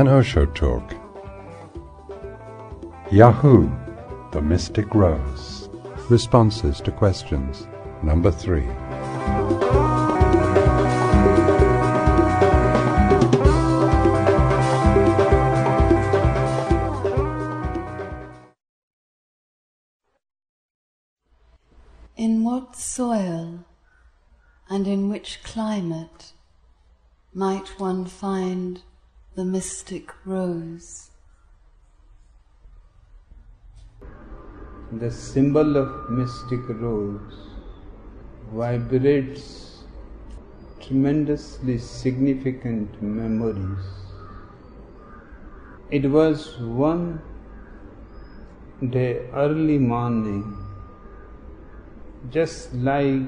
an Osho talk. Yahoo, the Mystic Rose. Responses to questions. Number three. In what soil and in which climate might one find the mystic rose? The symbol of mystic rose vibrates tremendously significant memories. It was one day early morning, just like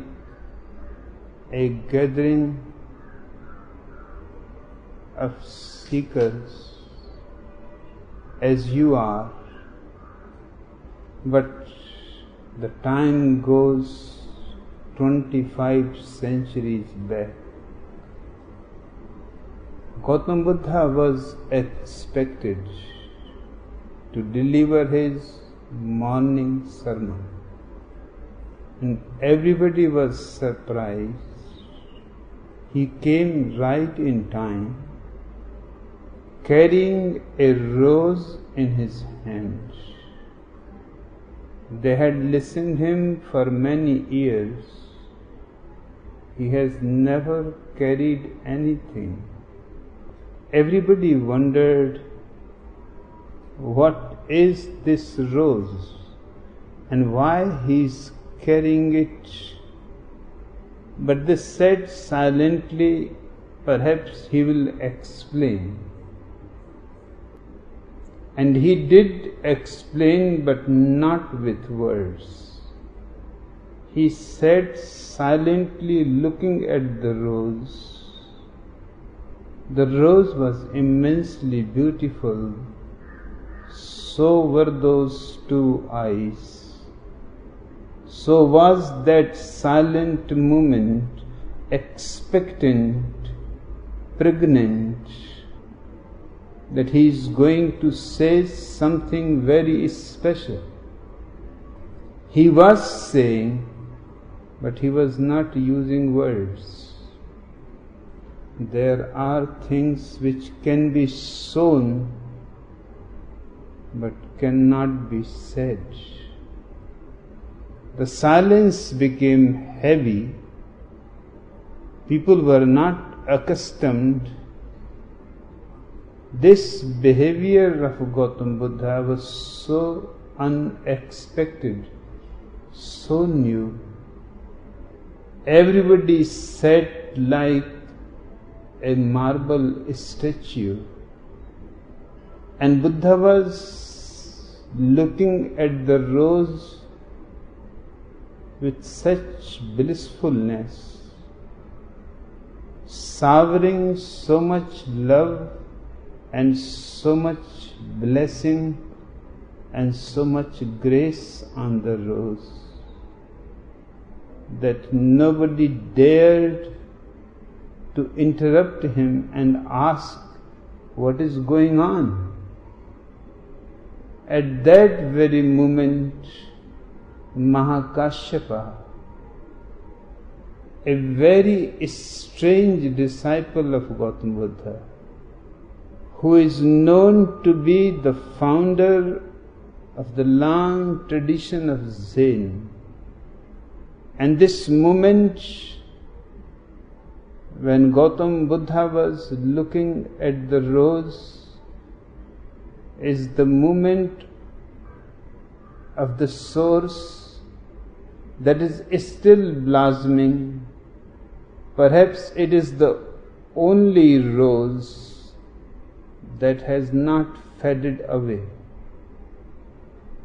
a gathering of seekers as you are, but the time goes 25 centuries back. Gautam Buddha was expected to deliver his morning sermon, and everybody was surprised. He came right in time carrying a rose in his hand. They had listened him for many years. He has never carried anything. Everybody wondered what is this rose and why he is carrying it. But they said silently, perhaps he will explain. And he did explain, but not with words. He sat silently looking at the rose. The rose was immensely beautiful, so were those two eyes. So was that silent moment expectant, pregnant, that he is going to say something very special. He was saying, but he was not using words. There are things which can be shown but cannot be said. The silence became heavy. People were not accustomed this behavior of Gautam Buddha was so unexpected, so new. Everybody sat like a marble statue, and Buddha was looking at the rose with such blissfulness, savoring so much love and so much blessing and so much grace on the rose that nobody dared to interrupt him and ask what is going on. At that very moment, Mahakashyapa, a very strange disciple of Gautam Buddha, who is known to be the founder of the long tradition of Zen. And this moment when Gautam Buddha was looking at the rose is the moment of the source that is still blossoming. Perhaps it is the only rose that has not faded away.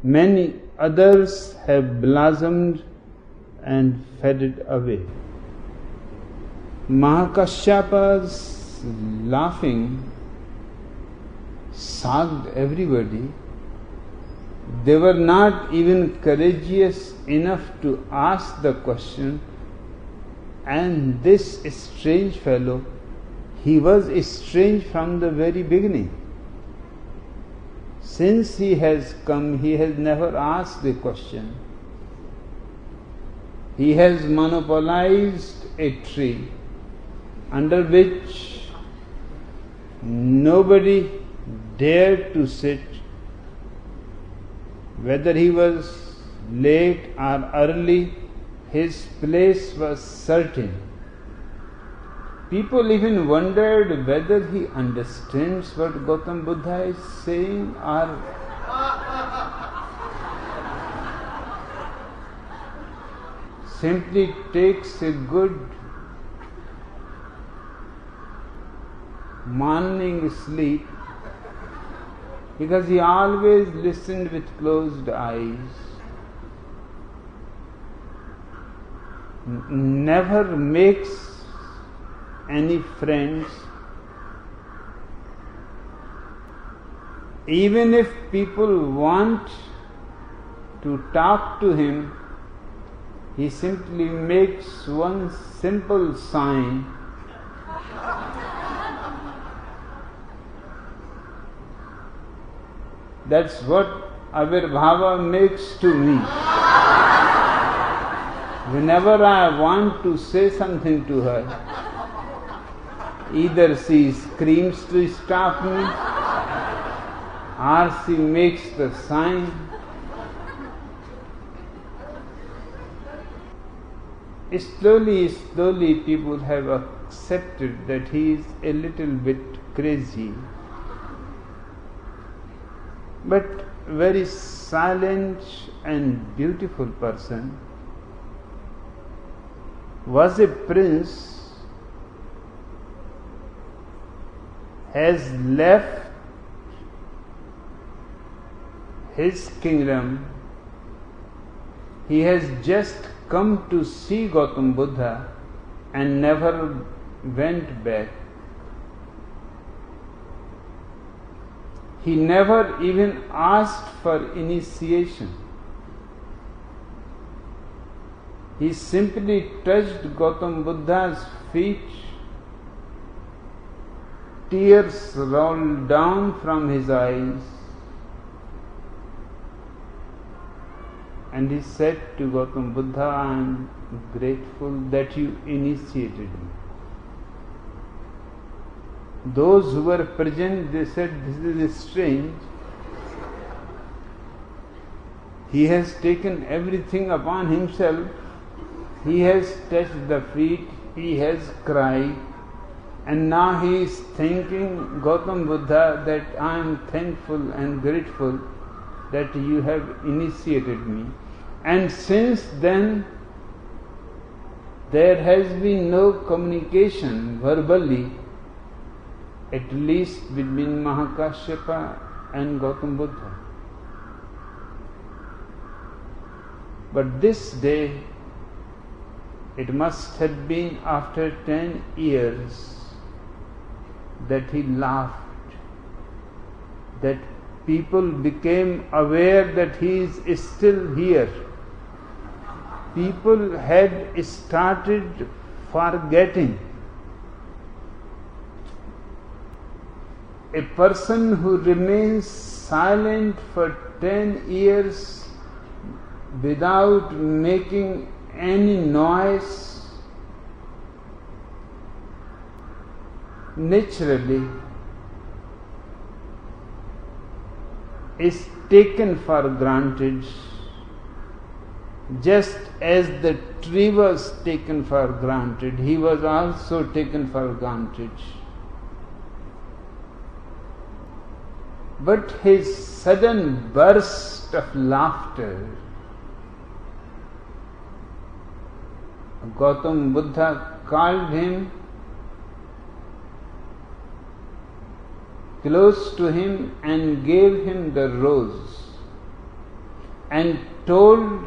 Many others have blossomed and faded away. Mahakashyapa's laughing shocked everybody. They were not even courageous enough to ask the question, and this strange fellow he was estranged from the very beginning. Since he has come, he has never asked a question. He has monopolized a tree under which nobody dared to sit, whether he was late or early, his place was certain. People even wondered whether he understands what Gautam Buddha is saying or simply takes a good morning sleep because he always listened with closed eyes. never makes any friends. Even if people want to talk to him, he simply makes one simple sign. That's what Avirbhava makes to me. Whenever I want to say something to her, either she screams to stop me or she makes the sign. Slowly, slowly, people have accepted that he is a little bit crazy, but very silent and beautiful person was a prince has left his kingdom he has just come to see Gautam Buddha and never went back. He never even asked for initiation. He simply touched Gautam Buddha's feet. Tears rolled down from his eyes. And he said to Gautam Buddha, I am grateful that you initiated me. Those who were present, they said, This is strange. He has taken everything upon himself he has touched the feet, he has cried, and now he is thanking Gautam Buddha that I am thankful and grateful that you have initiated me. And since then, there has been no communication verbally, at least between Mahakashyapa and Gautam Buddha. But this day, it must have been after ten years that he laughed, that people became aware that he is still here. People had started forgetting. A person who remains silent for ten years without making any noise naturally is taken for granted just as the tree was taken for granted he was also taken for granted. But his sudden burst of laughter Gautam Buddha called him close to him and gave him the rose and told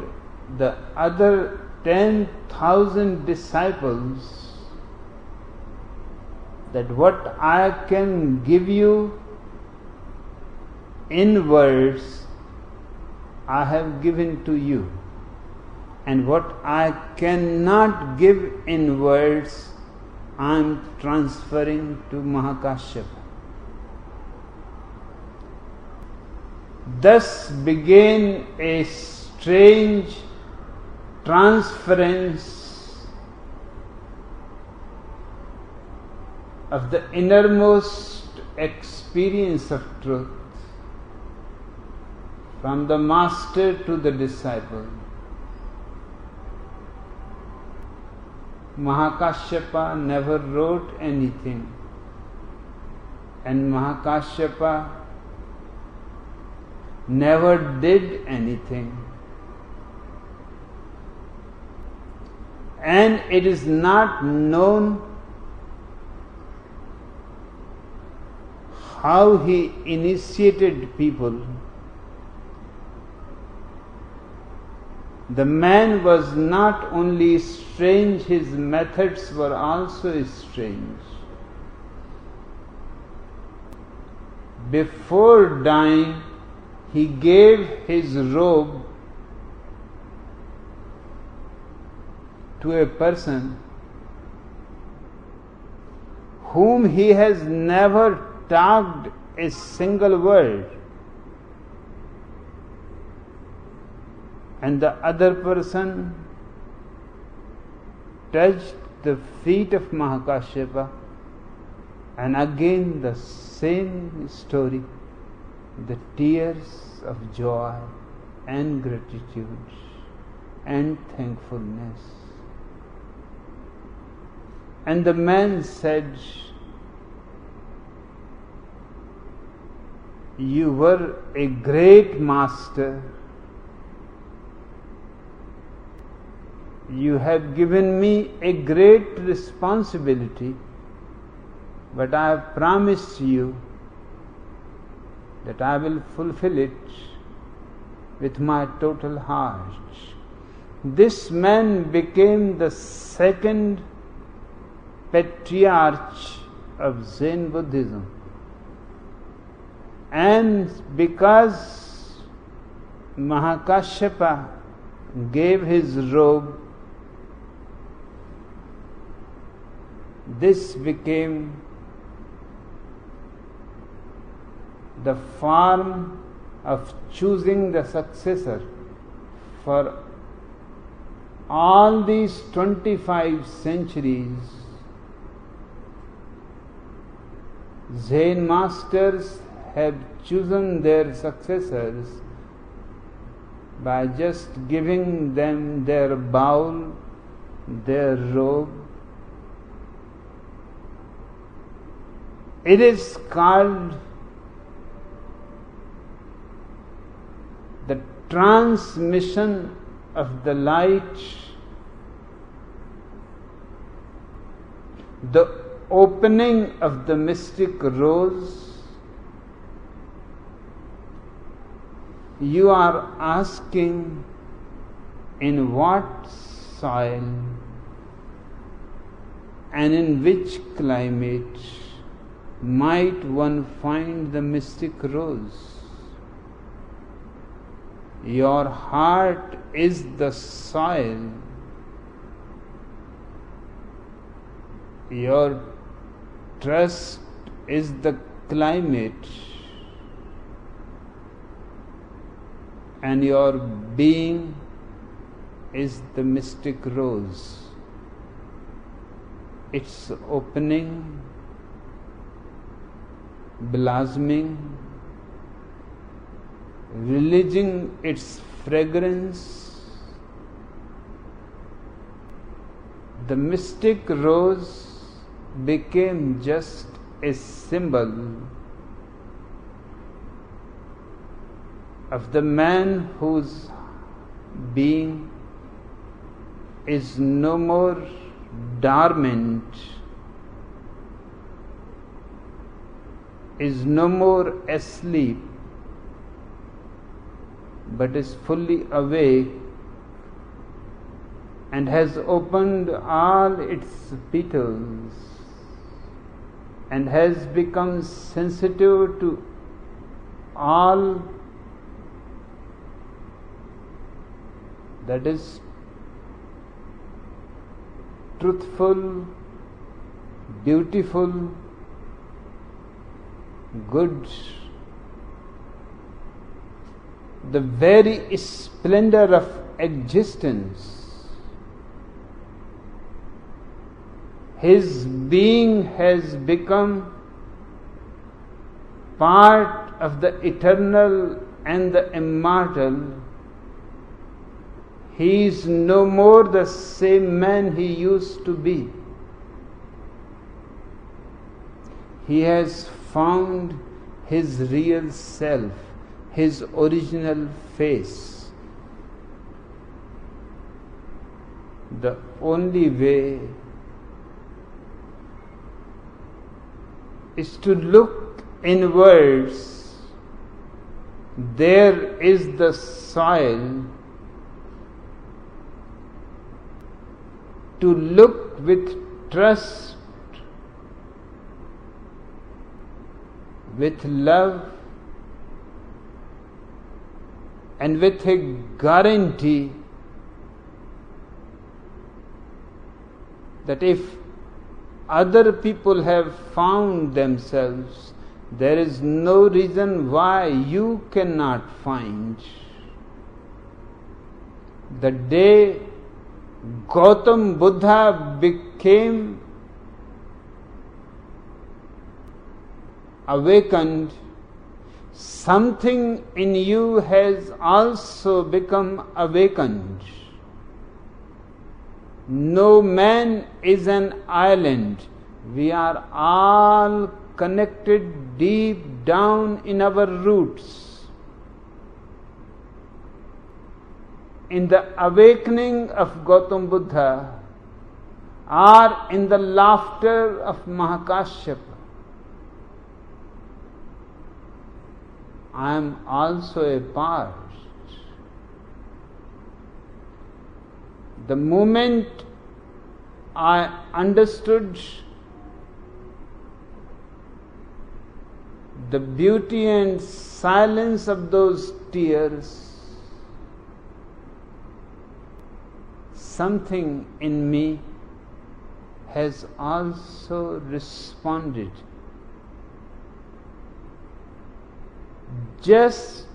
the other 10,000 disciples that what I can give you in words, I have given to you and what I cannot give in words, I am transferring to Mahakashyapa. Thus began a strange transference of the innermost experience of truth from the master to the disciple. Mahakashyapa never wrote anything, and Mahakashyapa never did anything. And it is not known how he initiated people. The man was not only strange, his methods were also strange. Before dying, he gave his robe to a person whom he has never talked a single word. And the other person touched the feet of Mahakashyapa. And again the same story the tears of joy and gratitude and thankfulness. And the man said, You were a great master. You have given me a great responsibility, but I have promised you that I will fulfill it with my total heart. This man became the second patriarch of Zen Buddhism. And because Mahakashyapa gave his robe, this became the form of choosing the successor for all these 25 centuries Zen masters have chosen their successors by just giving them their bowl, their robe. It is called the transmission of the light, the opening of the mystic rose, you are asking in what soil and in which climate might one find the mystic rose? Your heart is the soil. Your Trust is the climate, and your being is the mystic rose. It's opening, blossoming, releasing its fragrance. The mystic rose became just a symbol of the man whose being is no more dormant, is no more asleep, but is fully awake and has opened all its petals and has become sensitive to all that is truthful, beautiful, good, the very splendor of existence. His being has become part of the eternal and the immortal. He is no more the same man he used to be. He has found his real self, his original face. The only way is to look inwards. There is the soil. To look with trust, with love, and with a guarantee that if other people have found themselves, there is no reason why you cannot find. The day Gautam Buddha became awakened, something in you has also become awakened. No man is an island. We are all connected deep down in our roots. In the awakening of Gautam Buddha, or in the laughter of Mahakashyapa, I am also a part. The moment I understood the beauty and silence of those tears, something in me has also responded. Just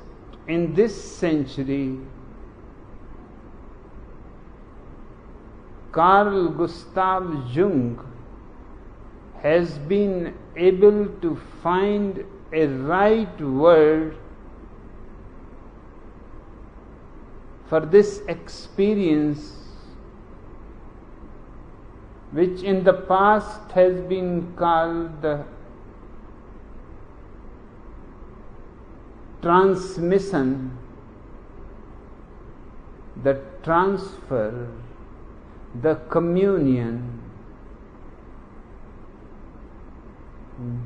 in this century, Carl Gustav Jung has been able to find a right word for this experience which in the past has been called the transmission, the transfer, the communion.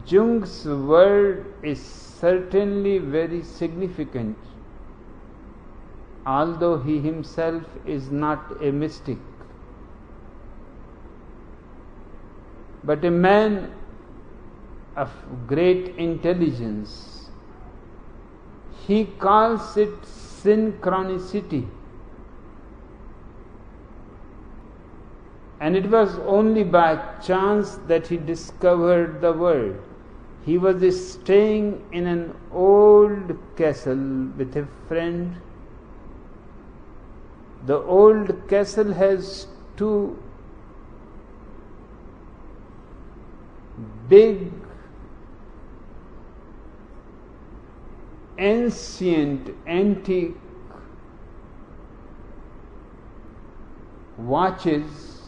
Jung's word is certainly very significant, although he himself is not a mystic. But a man of great intelligence, he calls it synchronicity. And it was only by chance that he discovered the word. He was staying in an old castle with a friend. The old castle has two big ancient antique watches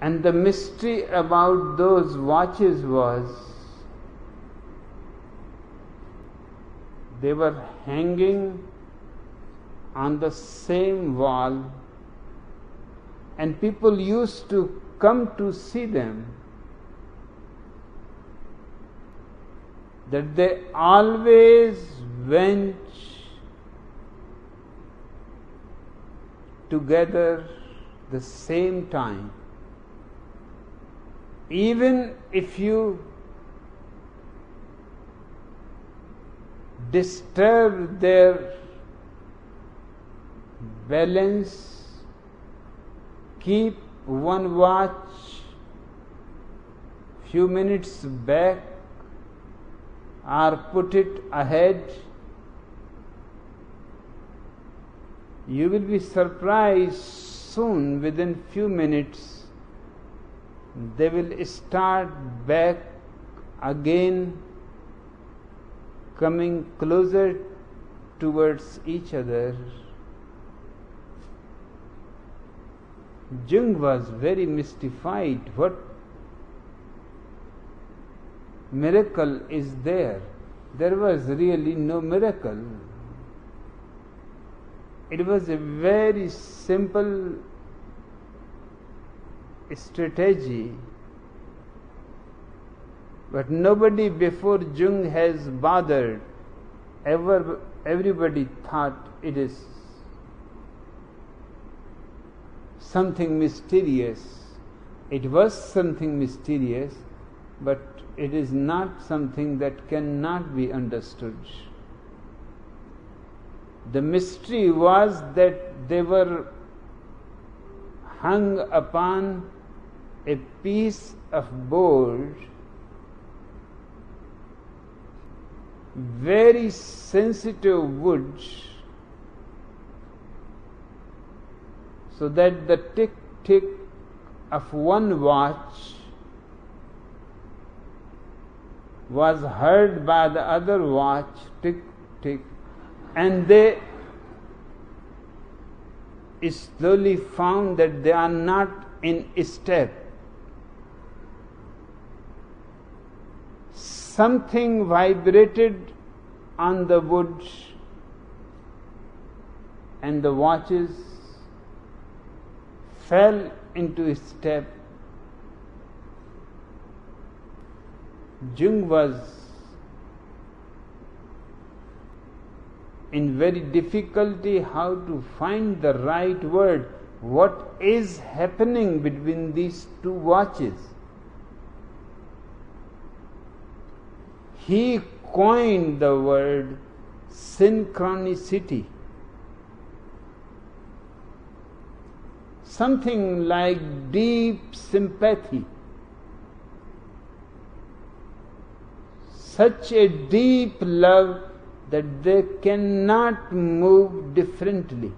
and the mystery about those watches was they were hanging on the same wall and people used to come to see them that they always went together the same time. Even if you disturb their balance keep one watch few minutes back or put it ahead, you will be surprised soon within few minutes they will start back again coming closer towards each other Jung was very mystified. What miracle is there? There was really no miracle. It was a very simple strategy. But nobody before Jung has bothered. Ever, everybody thought it is something mysterious. It was something mysterious, but it is not something that cannot be understood. The mystery was that they were hung upon a piece of board, very sensitive wood so that the tick tick of one watch was heard by the other watch tick tick and they slowly found that they are not in step something vibrated on the wood and the watches fell into step. Jung was in very difficulty how to find the right word. What is happening between these two watches? He coined the word synchronicity. something like deep sympathy. Such a deep love that they cannot move differently.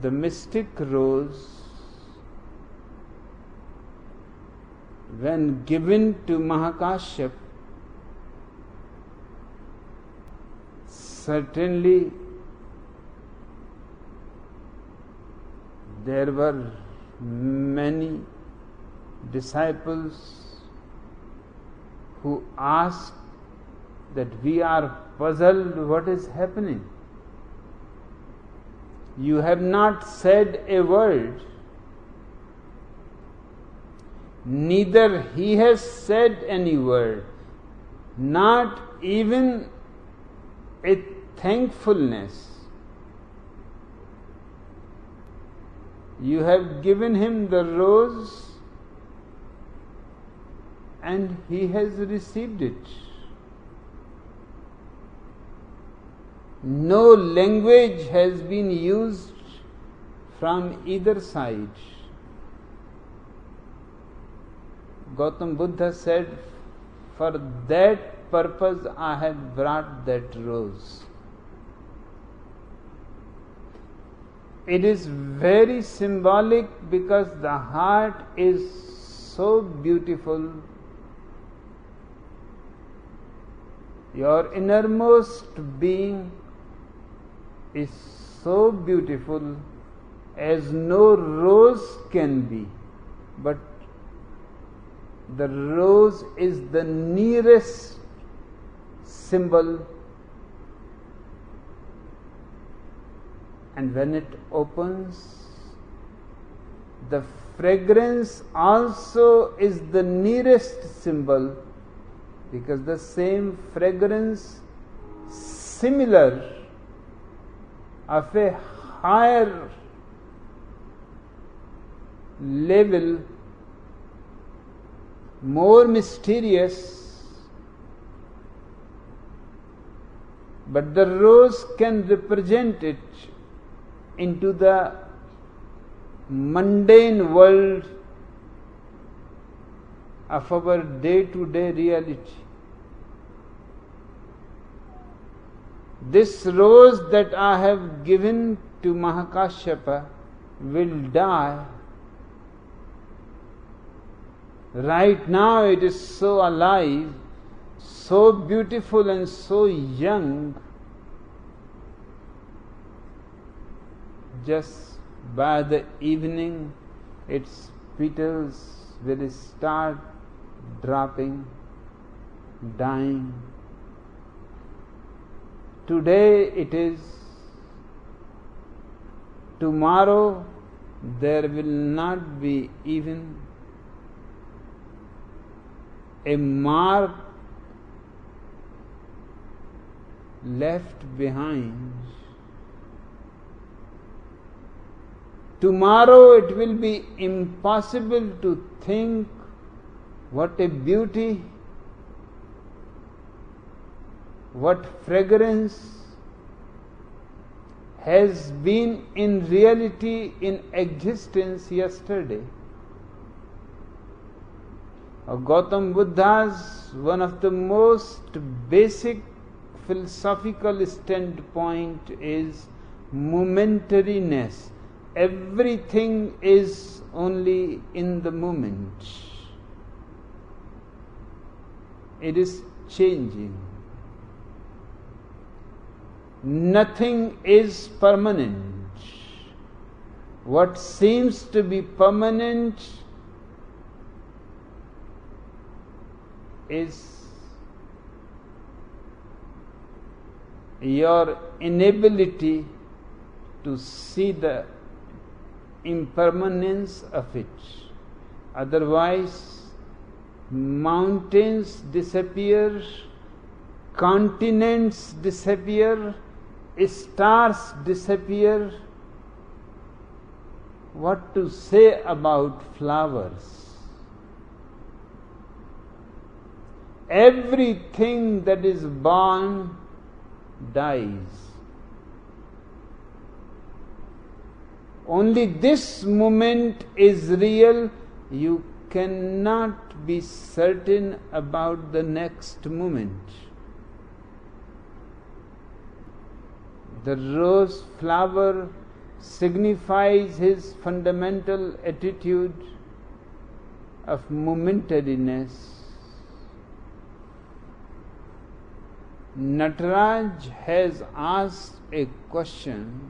The mystic rose, when given to Mahakashyap, certainly there were many disciples who asked that we are puzzled what is happening. You have not said a word. Neither he has said any word, not even a thankfulness. You have given him the rose and he has received it. No language has been used from either side. Gautam Buddha said, For that purpose I have brought that rose. It is very symbolic because the heart is so beautiful. Your innermost being is so beautiful as no rose can be, but the rose is the nearest symbol. And when it opens, the fragrance also is the nearest symbol because the same fragrance, similar of a higher level, more mysterious, but the rose can represent it into the mundane world of our day to day reality. This rose that I have given to Mahakashyapa will die. Right now it is so alive, so beautiful and so young. Just by the evening, its petals will start dropping, dying. Today it is, tomorrow there will not be even a mark left behind. Tomorrow it will be impossible to think what a beauty, what fragrance has been in reality in existence yesterday. Gautam Buddha's one of the most basic philosophical standpoint is momentariness. Everything is only in the moment. It is changing. Nothing is permanent. What seems to be permanent is your inability to see the impermanence of it. Otherwise, mountains disappear, continents disappear, stars disappear. What to say about flowers? Everything that is born dies. Only this moment is real. You cannot be certain about the next moment. The rose flower signifies his fundamental attitude of momentariness Nataraj has asked a question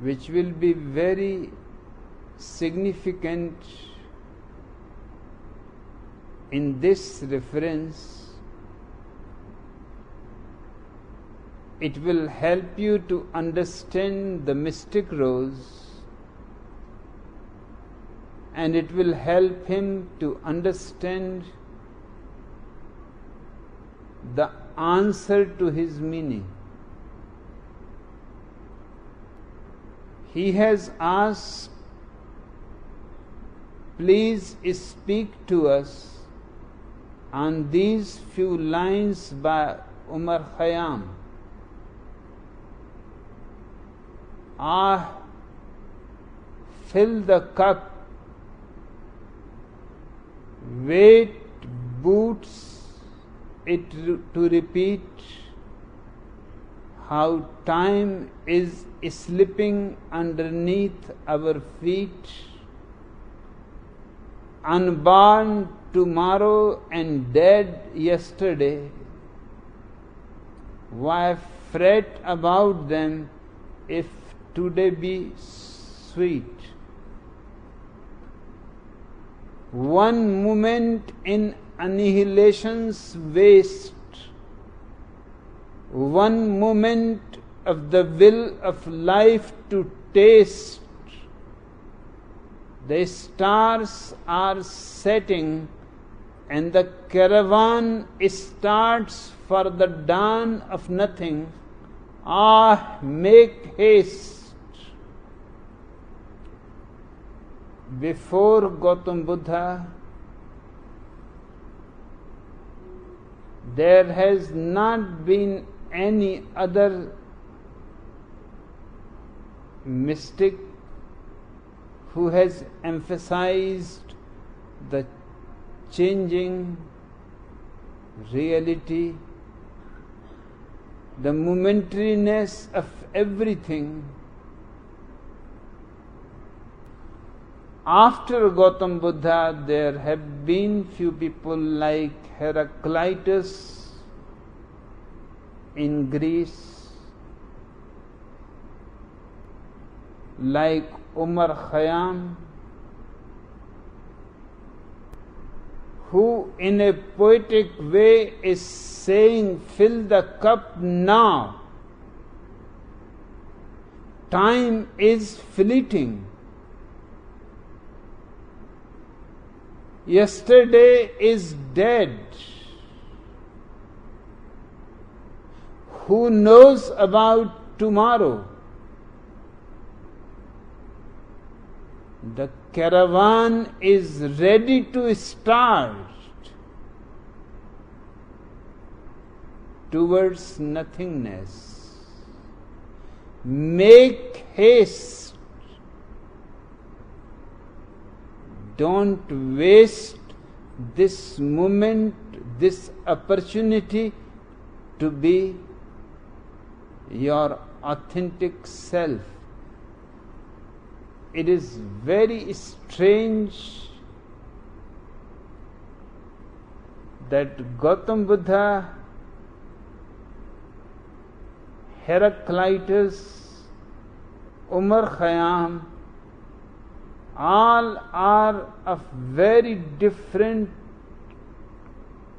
which will be very significant in this reference. It will help you to understand the mystic rose and it will help him to understand the answer to his meaning. He has asked, Please speak to us on these few lines by Umar Khayyam. Ah, fill the cup, wait boots it to repeat how time is slipping underneath our feet, unborn tomorrow and dead yesterday. Why fret about them if today be sweet? One moment in annihilation's waste, one moment of the will of life to taste. The stars are setting and the caravan starts for the dawn of nothing. Ah, make haste. Before Gautam Buddha, there has not been any other mystic who has emphasized the changing reality, the momentariness of everything. After Gautam Buddha, there have been few people like Heraclitus in Greece, like Umar Khayyam, who in a poetic way is saying, Fill the cup now. Time is fleeting. Yesterday is dead. Who knows about tomorrow? The caravan is ready to start towards nothingness. Make haste. Don't waste this moment, this opportunity to be your authentic self it is very strange that Gautam Buddha, Heraclitus, Umar Khayyam, all are of very different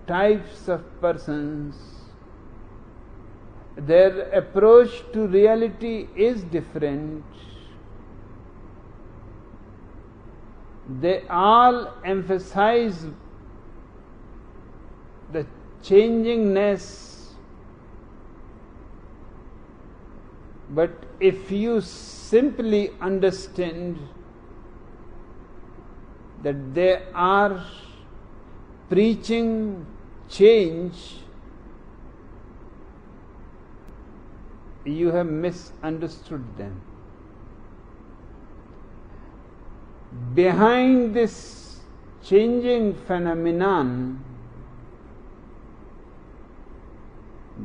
types of persons. Their approach to reality is different. They all emphasize the changingness. But if you simply understand that they are preaching change, you have misunderstood them. Behind this changing phenomenon,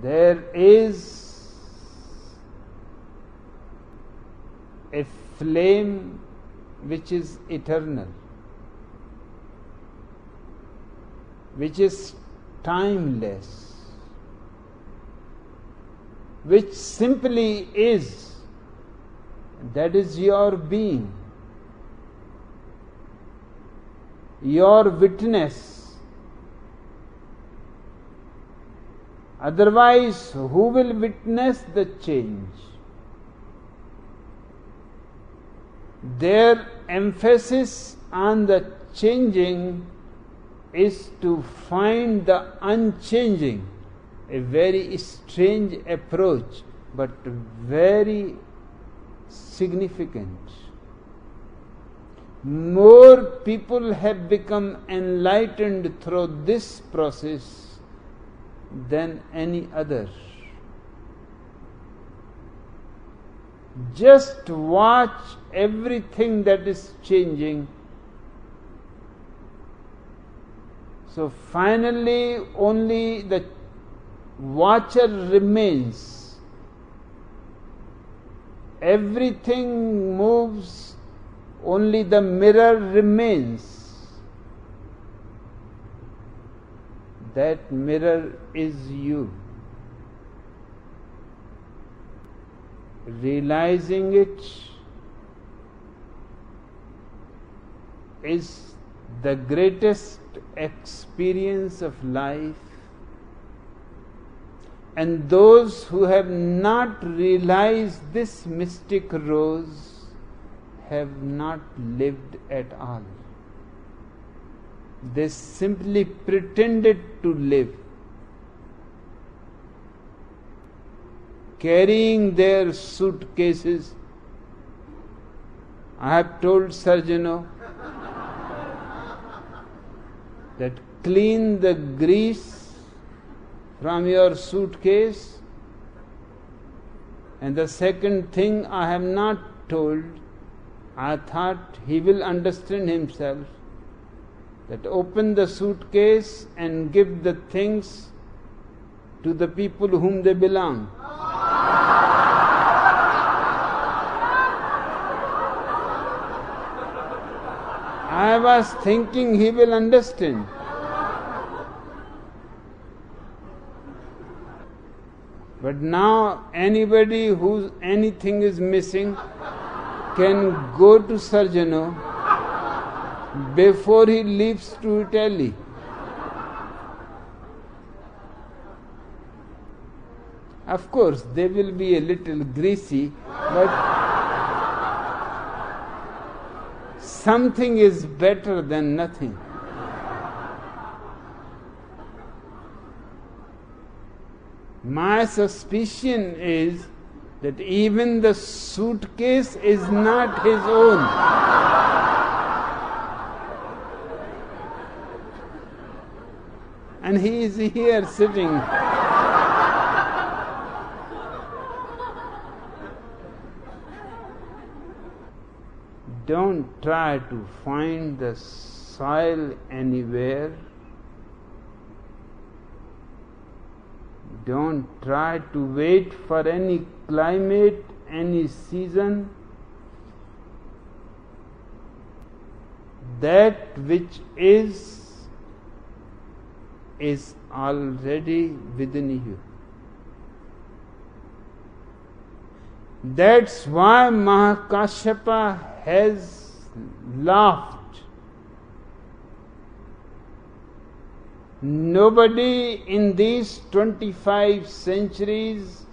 there is a flame which is eternal, which is timeless, which simply is. That is your being. Your witness. Otherwise, who will witness the change? Their emphasis on the changing is to find the unchanging, a very strange approach, but very significant more people have become enlightened through this process than any other. Just watch everything that is changing. So finally, only the watcher remains. Everything moves only the mirror remains. That mirror is you. Realizing it is the greatest experience of life. And those who have not realized this mystic rose have not lived at all. They simply pretended to live, carrying their suitcases. I have told Sarjano that clean the grease from your suitcase. And the second thing I have not told I thought he will understand himself that open the suitcase and give the things to the people whom they belong. I was thinking he will understand. But now anybody whose anything is missing can go to Sarjano before he leaves to Italy. Of course, they will be a little greasy, but something is better than nothing. My suspicion is that even the suitcase is not his own. and he is here sitting. Don't try to find the soil anywhere. Don't try to wait for any climate, any season. That which is, is already within you. That's why Mahakashyapa has laughed. Nobody in these 25 centuries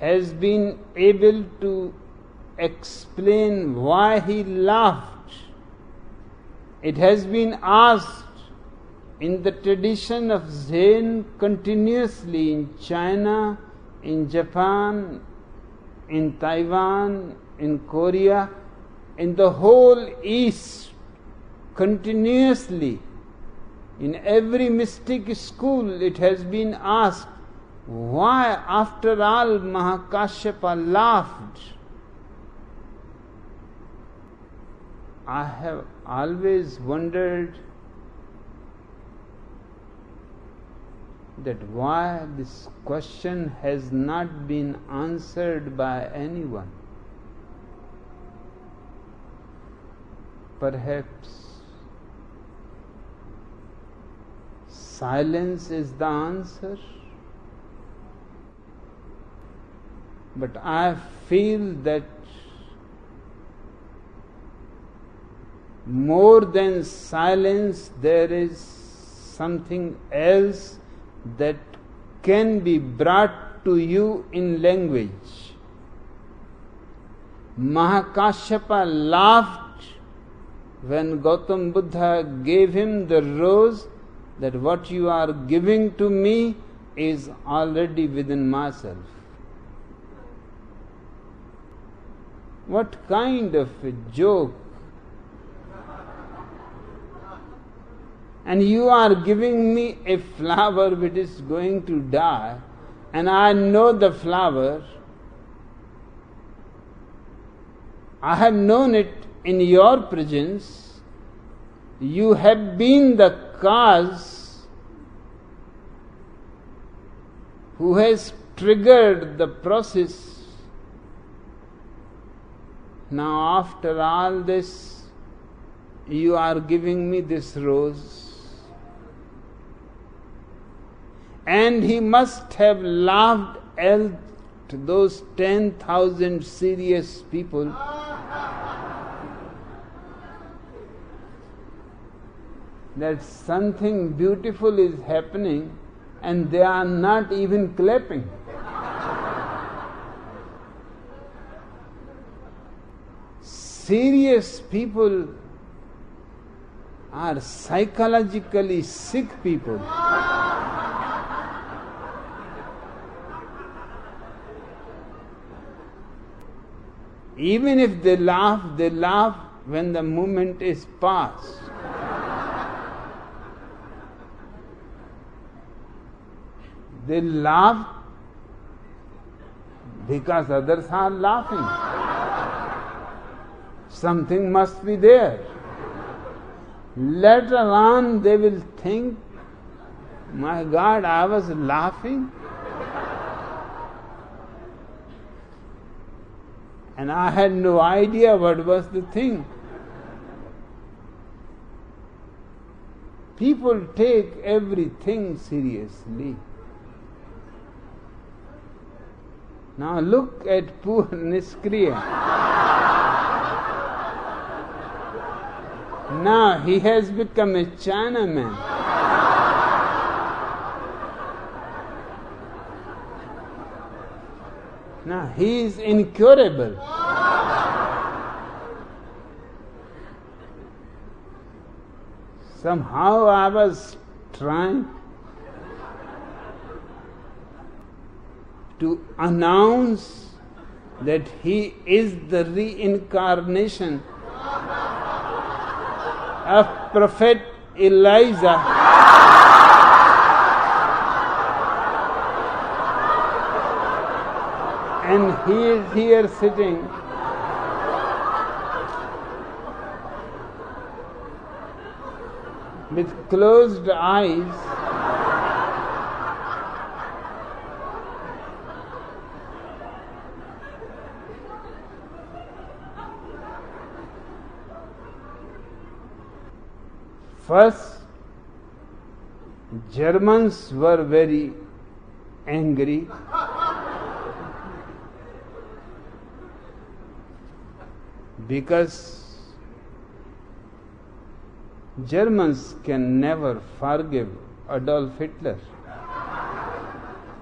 has been able to explain why he laughed. It has been asked in the tradition of Zen continuously in China, in Japan, in Taiwan, in Korea, in the whole East, continuously. In every mystic school, it has been asked, why, after all, Mahakashyapa laughed? I have always wondered that why this question has not been answered by anyone. Perhaps silence is the answer. But I feel that more than silence, there is something else that can be brought to you in language. Mahakashyapa laughed when Gautam Buddha gave him the rose that what you are giving to me is already within myself. What kind of a joke? And you are giving me a flower which is going to die, and I know the flower, I have known it in your presence, you have been the cause who has triggered the process. Now, after all this, you are giving me this rose. and he must have laughed at those 10,000 serious people. That something beautiful is happening and they are not even clapping. Serious people are psychologically sick people. Even if they laugh, they laugh when the moment is past. They laugh because others are laughing. something must be there. Later on, they will think, My God, I was laughing. And I had no idea what was the thing. People take everything seriously. Now look at poor Niskriya. now he has become a Chinaman. Now he is incurable. Somehow I was trying to announce that he is the reincarnation of Prophet Elijah. and he is here sitting with closed eyes First, Germans were very angry. because Germans can never forgive Adolf Hitler.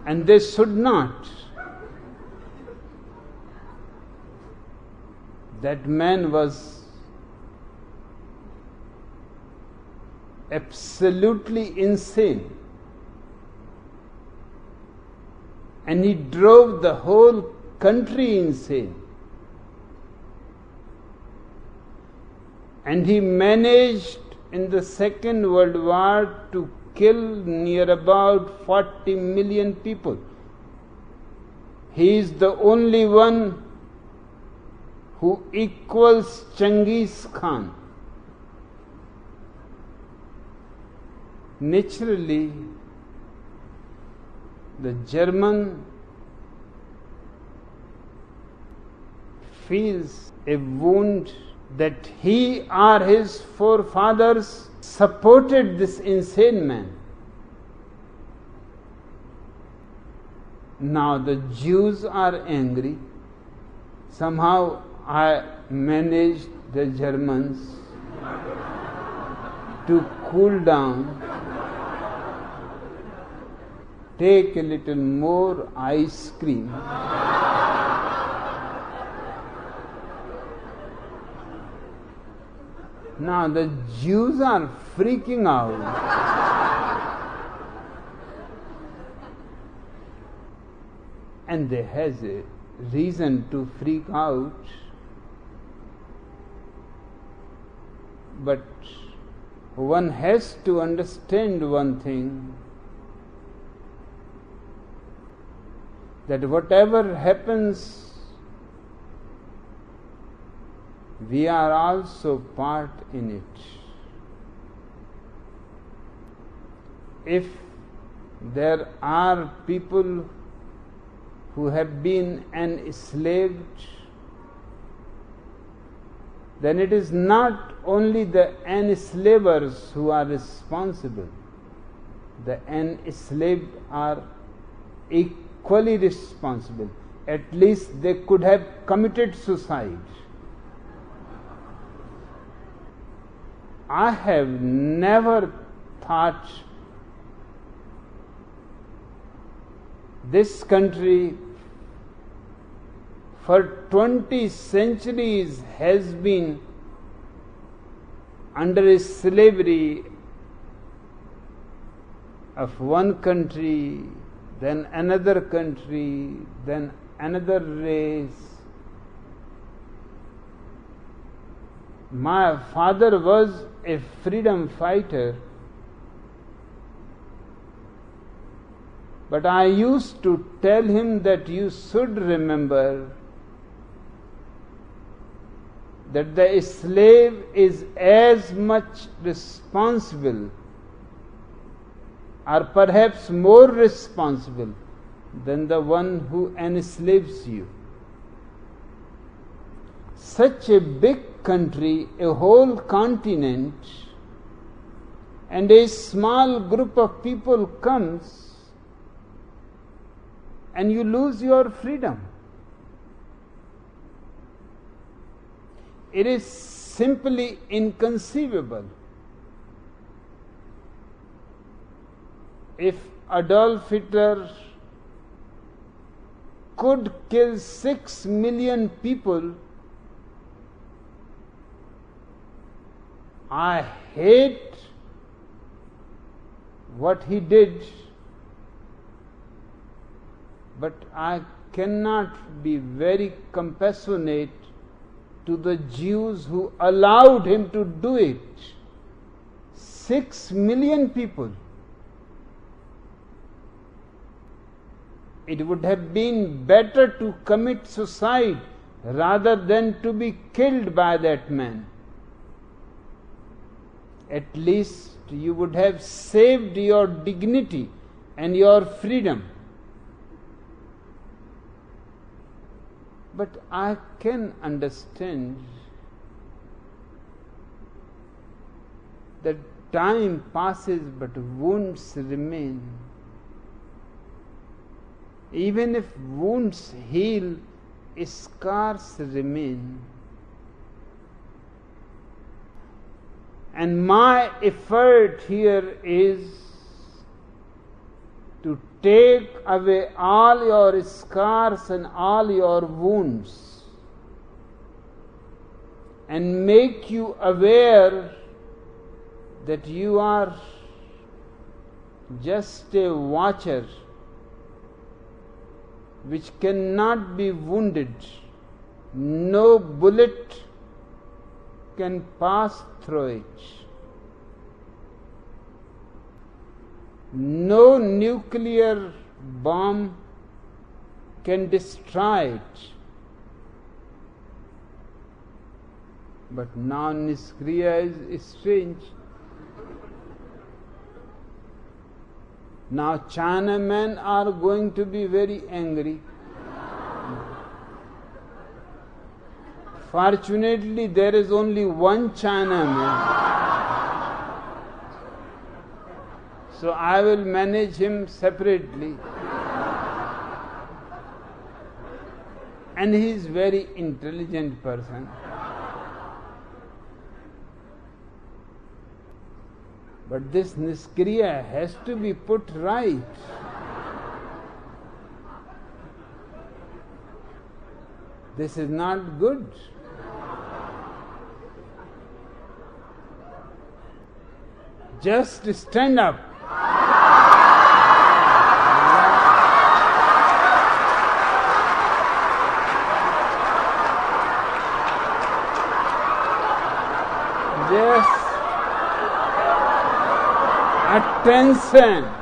And they should not. That man was absolutely insane. And he drove the whole country insane. And he managed in the Second World War to kill near about 40 million people. He is the only one who equals Genghis Khan. Naturally, the German feels a wound that he or his forefathers supported this insane man. Now the Jews are angry. Somehow I managed the Germans to cool down, take a little more ice cream. Now the Jews are freaking out. and they has a reason to freak out. But one has to understand one thing that whatever happens we are also part in it. If there are people who have been enslaved, then it is not only the enslavers who are responsible, the enslaved are equally responsible. At least they could have committed suicide. I have never thought this country for 20 centuries has been under a slavery of one country, then another country, then another race, My father was a freedom fighter, but I used to tell him that you should remember that the slave is as much responsible or perhaps more responsible than the one who enslaves you. Such a big country, a whole continent, and a small group of people comes and you lose your freedom. It is simply inconceivable. If Adolf Hitler could kill six million people, I hate what he did, but I cannot be very compassionate to the Jews who allowed him to do it. Six million people. It would have been better to commit suicide rather than to be killed by that man. At least you would have saved your dignity and your freedom. But I can understand that time passes but wounds remain. Even if wounds heal, scars remain. And my effort here is to take away all your scars and all your wounds and make you aware that you are just a watcher which cannot be wounded. No bullet can pass through it. No nuclear bomb can destroy it. But now Niskriya is, is strange. Now Chinamen are going to be very angry. Fortunately, there is only one Chinaman. So I will manage him separately. And he is very intelligent person. But this niskriya has to be put right. This is not good. Just stand up. Attention.